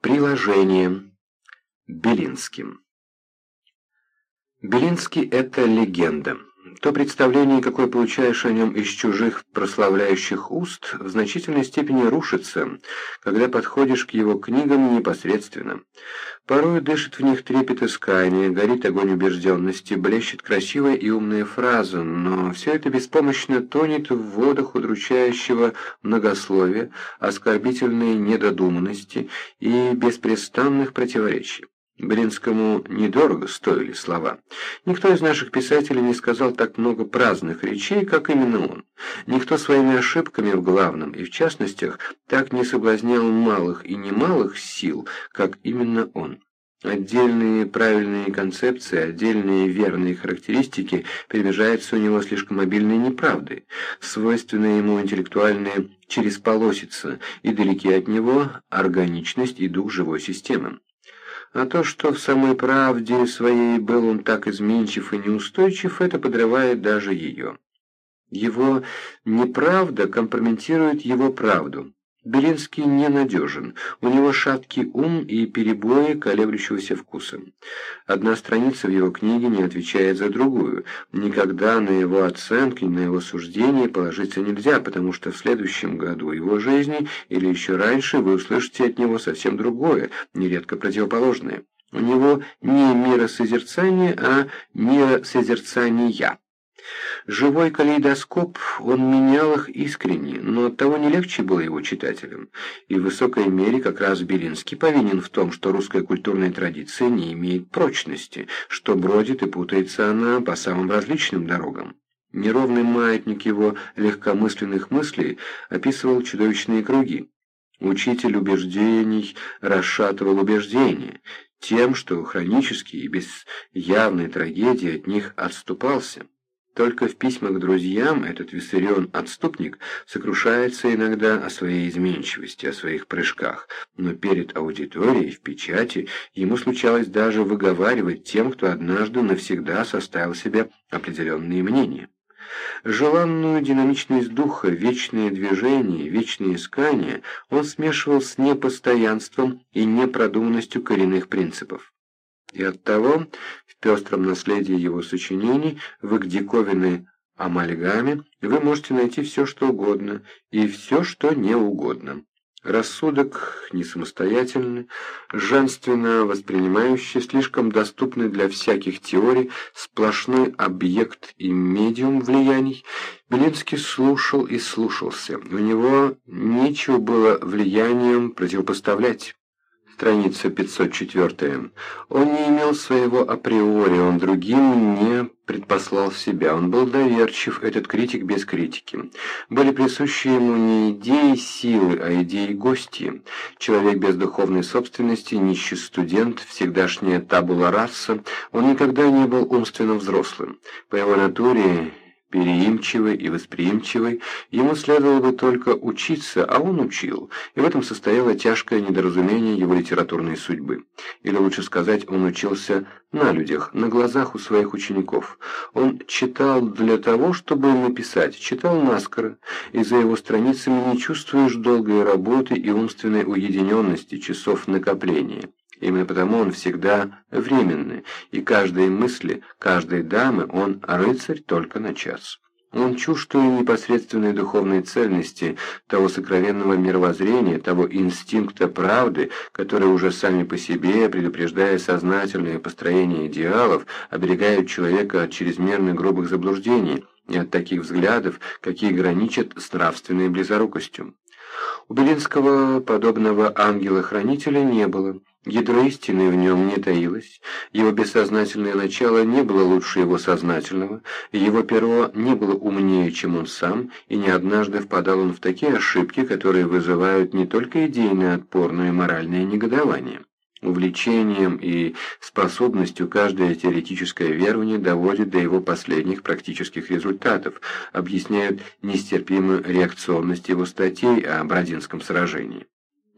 Приложение. Белинским. Белинский – это легенда. То представление, какое получаешь о нем из чужих прославляющих уст, в значительной степени рушится, когда подходишь к его книгам непосредственно. Порой дышит в них трепет искания, горит огонь убежденности, блещет красивая и умная фраза, но все это беспомощно тонет в водах удручающего многословия, оскорбительной недодуманности и беспрестанных противоречий. Бринскому недорого стоили слова. Никто из наших писателей не сказал так много праздных речей, как именно он. Никто своими ошибками в главном и в частностях так не соблазнял малых и немалых сил, как именно он. Отдельные правильные концепции, отдельные верные характеристики перемежаются у него слишком обильной неправдой, свойственные ему интеллектуальные чересполосица и далеки от него органичность и дух живой системы. А то, что в самой правде своей был он так изменчив и неустойчив, это подрывает даже ее. Его неправда компрометирует его правду. Белинский ненадежен, у него шаткий ум и перебои колеблющегося вкуса. Одна страница в его книге не отвечает за другую. Никогда на его оценки, на его суждения положиться нельзя, потому что в следующем году его жизни или еще раньше вы услышите от него совсем другое, нередко противоположное. У него не миросозерцание, а миросозерцания. Живой калейдоскоп, он менял их искренне, но оттого не легче было его читателям. И в высокой мере как раз Белинский повинен в том, что русская культурная традиция не имеет прочности, что бродит и путается она по самым различным дорогам. Неровный маятник его легкомысленных мыслей описывал чудовищные круги. Учитель убеждений расшатывал убеждения, тем, что хронически и без явной трагедии от них отступался. Только в письмах друзьям этот Виссарион-отступник сокрушается иногда о своей изменчивости, о своих прыжках, но перед аудиторией в печати ему случалось даже выговаривать тем, кто однажды навсегда составил себе определенные мнения. Желанную динамичность духа, вечное движение, вечное искание он смешивал с непостоянством и непродуманностью коренных принципов. И оттого в пестром наследии его сочинений, в их диковинной амальгаме, вы можете найти все, что угодно, и все, что не угодно. Рассудок не самостоятельный, женственно воспринимающий, слишком доступный для всяких теорий, сплошной объект и медиум влияний, Белинский слушал и слушался. У него нечего было влиянием противопоставлять страница 504. Он не имел своего априори, он другим не предпослал себя. Он был доверчив, этот критик без критики. Были присущи ему не идеи силы, а идеи гости. Человек без духовной собственности, нищий студент, всегдашняя табула раса, он никогда не был умственно взрослым. По его натуре переимчивый и восприимчивый, ему следовало бы только учиться, а он учил, и в этом состояло тяжкое недоразумение его литературной судьбы. Или лучше сказать, он учился на людях, на глазах у своих учеников. Он читал для того, чтобы написать, читал наскоро, и за его страницами не чувствуешь долгой работы и умственной уединенности часов накопления. Именно потому он всегда временный, и каждой мысли, каждой дамы он рыцарь только на час. Он чувствует непосредственной духовной цельности, того сокровенного мировоззрения, того инстинкта правды, который уже сами по себе, предупреждая сознательное построение идеалов, оберегают человека от чрезмерно грубых заблуждений и от таких взглядов, какие граничат с нравственной близорукостью. У Белинского подобного ангела-хранителя не было. Ядро истины в нем не таилось, его бессознательное начало не было лучше его сознательного, его перо не было умнее, чем он сам, и не однажды впадал он в такие ошибки, которые вызывают не только идейный отпор, но и моральное негодование. Увлечением и способностью каждое теоретическое верование доводит до его последних практических результатов, объясняют нестерпимую реакционность его статей о Бородинском сражении.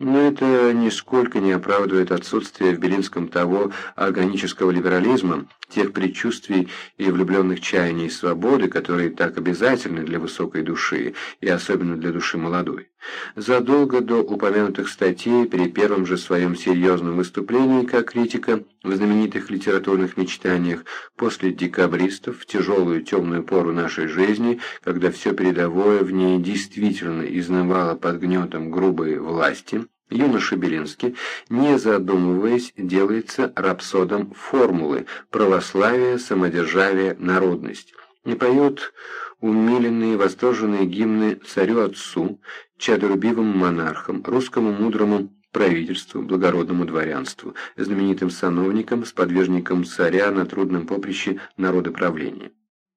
Но это нисколько не оправдывает отсутствие в Белинском того органического либерализма, тех предчувствий и влюбленных чаяний свободы, которые так обязательны для высокой души и особенно для души молодой. Задолго до упомянутых статей, при первом же своем серьезном выступлении как критика в знаменитых литературных мечтаниях, после декабристов, в тяжелую темную пору нашей жизни, когда все передовое в ней действительно изнывало под гнетом грубой власти, юноша Белинский, не задумываясь, делается рапсодом формулы «православие, самодержавие, народность» и поет умиленные восторженные гимны царю-отцу, чадолюбивым монархам, русскому мудрому правительству, благородному дворянству, знаменитым сановникам, сподвижникам царя на трудном поприще народоправления.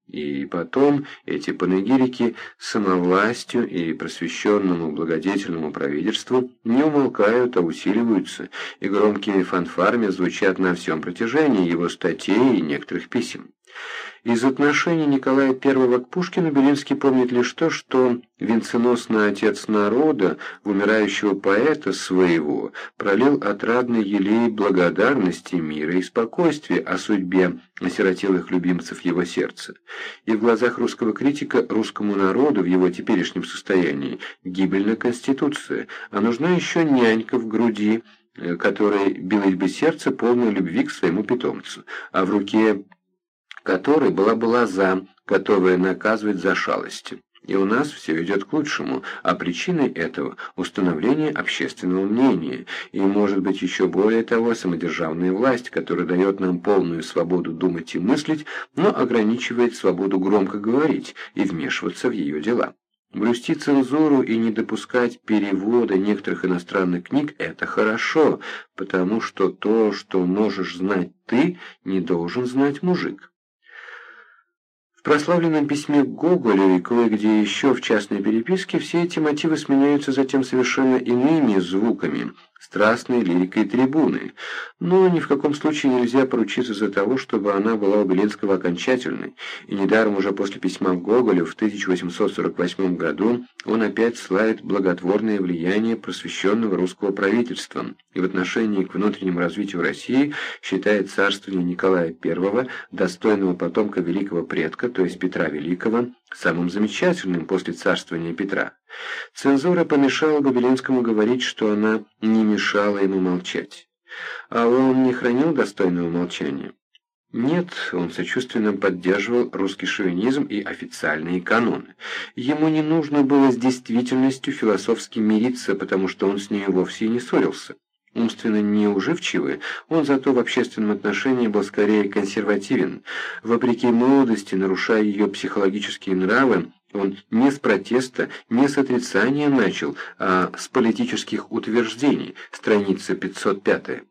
И потом эти панегирики самовластью и просвещенному благодетельному правительству не умолкают, а усиливаются, и громкие фанфарами звучат на всем протяжении его статей и некоторых писем. Из отношений Николая I к Пушкину Белинский помнит лишь то, что венценосный отец народа, умирающего поэта своего, пролил отрадный елей благодарности, мира и спокойствия о судьбе осиротелых любимцев его сердца. И в глазах русского критика русскому народу в его теперешнем состоянии гибельна Конституция, а нужна еще нянька в груди, э, которой билось бы сердце полной любви к своему питомцу, а в руке которой была бы лоза, готовая наказывать за шалости. И у нас все идет к лучшему, а причиной этого – установление общественного мнения, и, может быть, еще более того, самодержавная власть, которая дает нам полную свободу думать и мыслить, но ограничивает свободу громко говорить и вмешиваться в ее дела. Блюсти цензуру и не допускать перевода некоторых иностранных книг – это хорошо, потому что то, что можешь знать ты, не должен знать мужик прославленном письме к Гоголю и кое-где еще в частной переписке все эти мотивы сменяются затем совершенно иными звуками – страстной лирикой трибуны, но ни в каком случае нельзя поручиться за того, чтобы она была у Белинского окончательной, и недаром уже после письма Гоголю в 1848 году он опять славит благотворное влияние просвещенного русского правительства и в отношении к внутреннему развитию России считает царствование Николая I, достойного потомка великого предка, то есть Петра Великого, самым замечательным после царствования Петра. Цензура помешала Бабелинскому говорить, что она не мешала ему молчать. А он не хранил достойного молчания? Нет, он сочувственно поддерживал русский шовинизм и официальные каноны. Ему не нужно было с действительностью философски мириться, потому что он с ней вовсе не ссорился. Умственно неуживчивый, он зато в общественном отношении был скорее консервативен. Вопреки молодости, нарушая ее психологические нравы, он не с протеста, не с отрицания начал, а с политических утверждений, страница 505.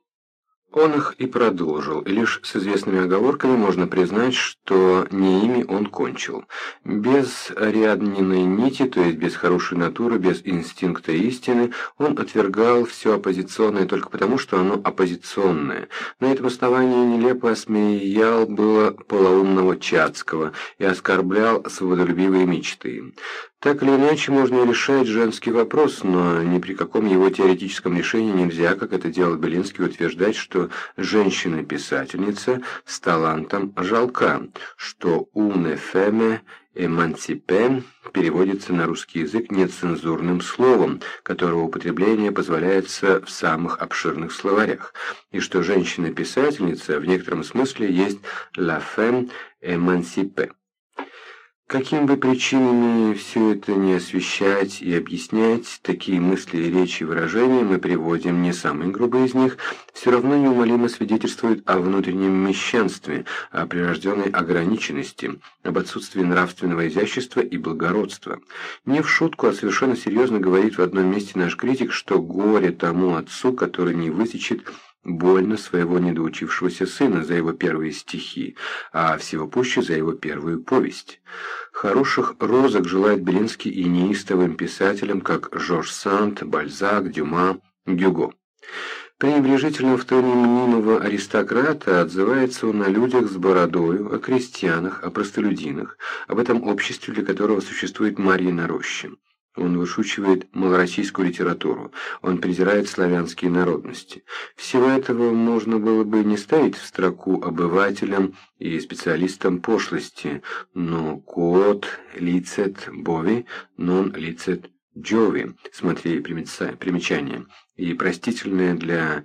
Он их и продолжил, и лишь с известными оговорками можно признать, что не ими он кончил. Без рядниной нити, то есть без хорошей натуры, без инстинкта истины, он отвергал все оппозиционное только потому, что оно оппозиционное. На этом основании нелепо осмеял было полоумного Чацкого и оскорблял свободолюбивые мечты. Так или иначе можно решать женский вопрос, но ни при каком его теоретическом решении нельзя, как это делал Белинский, утверждать, что женщина-писательница с талантом жалка, что «уне феме эмансипе» переводится на русский язык нецензурным словом, которого употребление позволяется в самых обширных словарях, и что женщина-писательница в некотором смысле есть «la femme émancipée». Каким бы причинами все это не освещать и объяснять, такие мысли, речи и выражения мы приводим не самые грубые из них, все равно неумолимо свидетельствуют о внутреннем мещанстве, о прирожденной ограниченности, об отсутствии нравственного изящества и благородства. Не в шутку, а совершенно серьезно говорит в одном месте наш критик, что горе тому отцу, который не высечет больно своего недоучившегося сына за его первые стихи, а всего пуще за его первую повесть. Хороших розок желает Белинский и неистовым писателям, как Жорж Санд, Бальзак, Дюма, Гюго. Пренебрежительно в тоне мнимого аристократа отзывается он о людях с бородою, о крестьянах, о простолюдинах, об этом обществе, для которого существует Марьина роща. Он вышучивает малороссийскую литературу, он презирает славянские народности. Всего этого можно было бы не ставить в строку обывателям и специалистам пошлости, но код лицет бови, нон лицет Джови, смотри примечание, и простительное для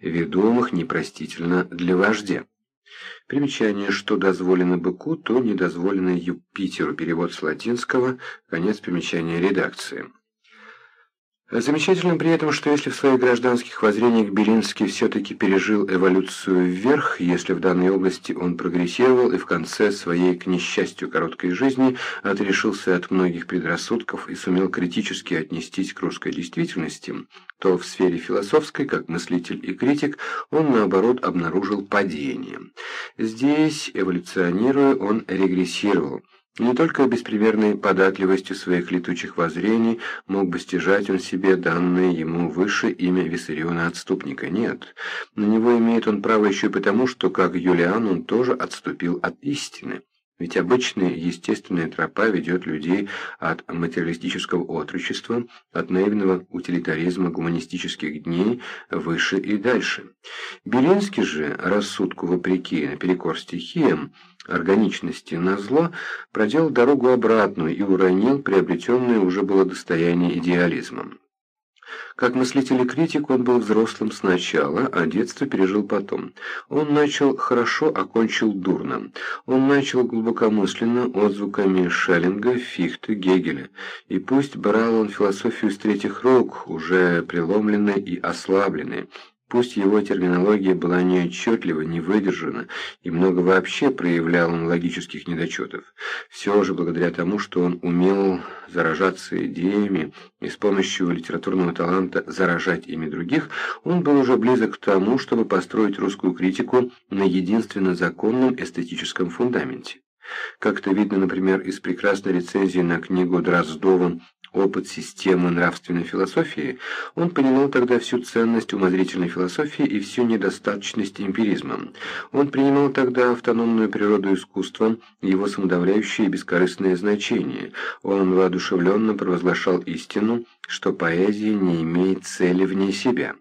ведомых, непростительно для вождя. Примечание, что дозволено быку, то не дозволено Юпитеру. Перевод с латинского, конец примечания редакции. Замечательно при этом, что если в своих гражданских воззрениях Белинский все-таки пережил эволюцию вверх, если в данной области он прогрессировал и в конце своей, к несчастью, короткой жизни отрешился от многих предрассудков и сумел критически отнестись к русской действительности, то в сфере философской, как мыслитель и критик, он, наоборот, обнаружил падение. Здесь, эволюционируя, он регрессировал – не только беспримерной податливостью своих летучих воззрений мог бы стяжать он себе данное ему выше имя Виссариона-отступника. Нет, на него имеет он право еще потому, что, как Юлиан, он тоже отступил от истины. Ведь обычная естественная тропа ведет людей от материалистического отрочества, от наивного утилитаризма гуманистических дней выше и дальше. Белинский же, рассудку вопреки, наперекор стихиям, органичности на зло, проделал дорогу обратную и уронил приобретенное уже было достояние идеализмом. Как мыслитель и критик он был взрослым сначала, а детство пережил потом. Он начал хорошо, окончил дурно. Он начал глубокомысленно отзвуками Шеллинга, Фихте, Гегеля. И пусть брал он философию с третьих рук, уже преломленной и ослабленной, Пусть его терминология была неотчетлива, не выдержана, и много вообще проявлял он логических недочетов, все же благодаря тому, что он умел заражаться идеями и с помощью литературного таланта заражать ими других, он был уже близок к тому, чтобы построить русскую критику на единственно законном эстетическом фундаменте. Как-то видно, например, из прекрасной рецензии на книгу Дроздова опыт системы нравственной философии, он понимал тогда всю ценность умозрительной философии и всю недостаточность эмпиризма. Он принимал тогда автономную природу искусства, его самодавляющее и бескорыстное значение. Он воодушевленно провозглашал истину, что поэзия не имеет цели вне себя.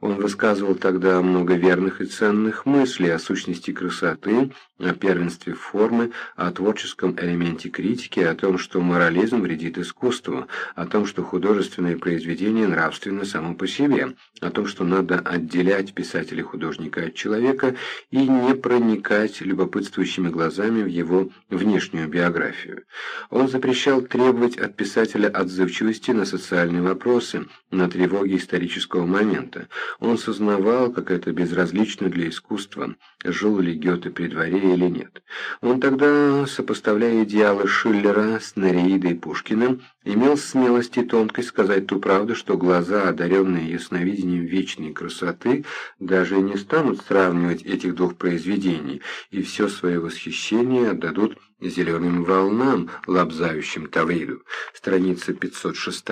Он высказывал тогда много верных и ценных мыслей о сущности красоты, о первенстве формы, о творческом элементе критики, о том, что морализм вредит искусству, о том, что художественное произведение нравственно само по себе, о том, что надо отделять писателя-художника от человека и не проникать любопытствующими глазами в его внешнюю биографию. Он запрещал требовать от писателя отзывчивости на социальные вопросы, на тревоги исторического момента. Он сознавал, как это безразлично для искусства, жил ли Гёте при дворе или нет. Он тогда, сопоставляя идеалы Шиллера с Нереидой Пушкиным, имел смелость и тонкость сказать ту правду, что глаза, одаренные ясновидением вечной красоты, даже не станут сравнивать этих двух произведений, и все свое восхищение отдадут зеленым волнам, лобзающим Тавриду. Страница 506.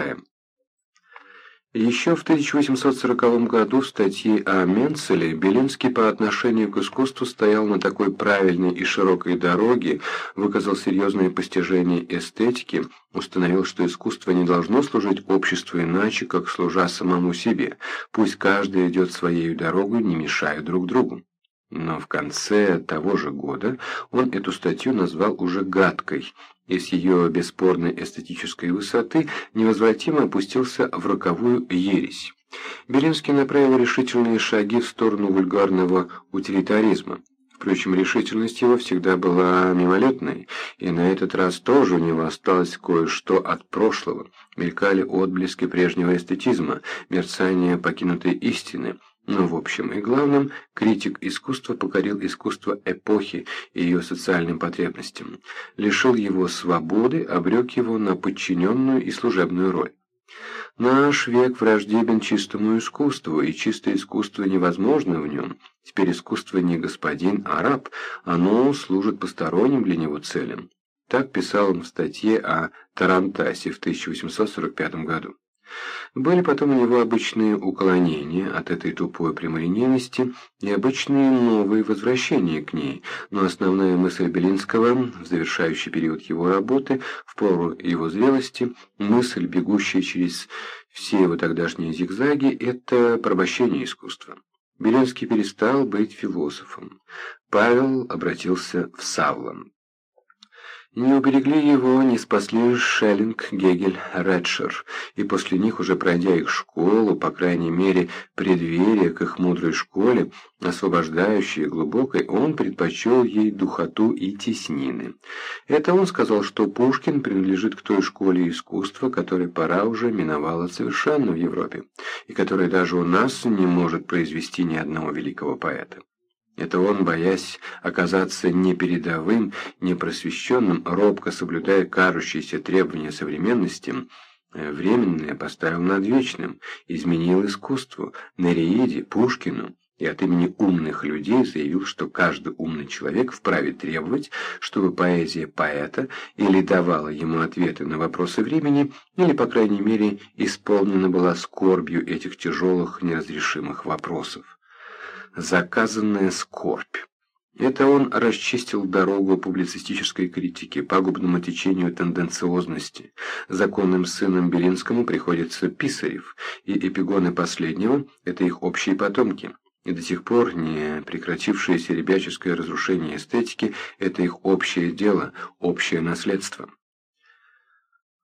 Еще в 1840 году в статье о Менцеле Белинский по отношению к искусству стоял на такой правильной и широкой дороге, выказал серьезные постижения эстетики, установил, что искусство не должно служить обществу иначе, как служа самому себе, пусть каждый идет своей дорогой, не мешая друг другу. Но в конце того же года он эту статью назвал уже гадкой, и с ее бесспорной эстетической высоты невозвратимо опустился в роковую ересь. Белинский направил решительные шаги в сторону вульгарного утилитаризма. Впрочем, решительность его всегда была мимолетной, и на этот раз тоже у него осталось кое-что от прошлого. Мелькали отблески прежнего эстетизма, мерцание покинутой истины, но в общем и главном, критик искусства покорил искусство эпохи и ее социальным потребностям, лишил его свободы, обрек его на подчиненную и служебную роль. Наш век враждебен чистому искусству, и чистое искусство невозможно в нем. Теперь искусство не господин, а раб, оно служит посторонним для него целям. Так писал он в статье о Тарантасе в 1845 году. Были потом у него обычные уклонения от этой тупой прямолинейности и обычные новые возвращения к ней, но основная мысль Белинского в завершающий период его работы, в пору его зрелости, мысль, бегущая через все его тогдашние зигзаги, это порабощение искусства. Белинский перестал быть философом. Павел обратился в Савлом. Не уберегли его, не спасли Шеллинг, Гегель, Редшер, и после них, уже пройдя их школу, по крайней мере, преддверие к их мудрой школе, освобождающей глубокой, он предпочел ей духоту и теснины. Это он сказал, что Пушкин принадлежит к той школе искусства, которая пора уже миновала совершенно в Европе, и которая даже у нас не может произвести ни одного великого поэта. Это он, боясь оказаться не передовым, не просвещенным, робко соблюдая кажущиеся требования современности, э, временное поставил над вечным, изменил искусству, Нереиде, Пушкину, и от имени умных людей заявил, что каждый умный человек вправе требовать, чтобы поэзия поэта или давала ему ответы на вопросы времени, или, по крайней мере, исполнена была скорбью этих тяжелых неразрешимых вопросов заказанная скорбь. Это он расчистил дорогу публицистической критике, пагубному течению тенденциозности. Законным сыном Белинскому приходится Писарев, и эпигоны последнего – это их общие потомки. И до сих пор не прекратившееся ребяческое разрушение эстетики – это их общее дело, общее наследство.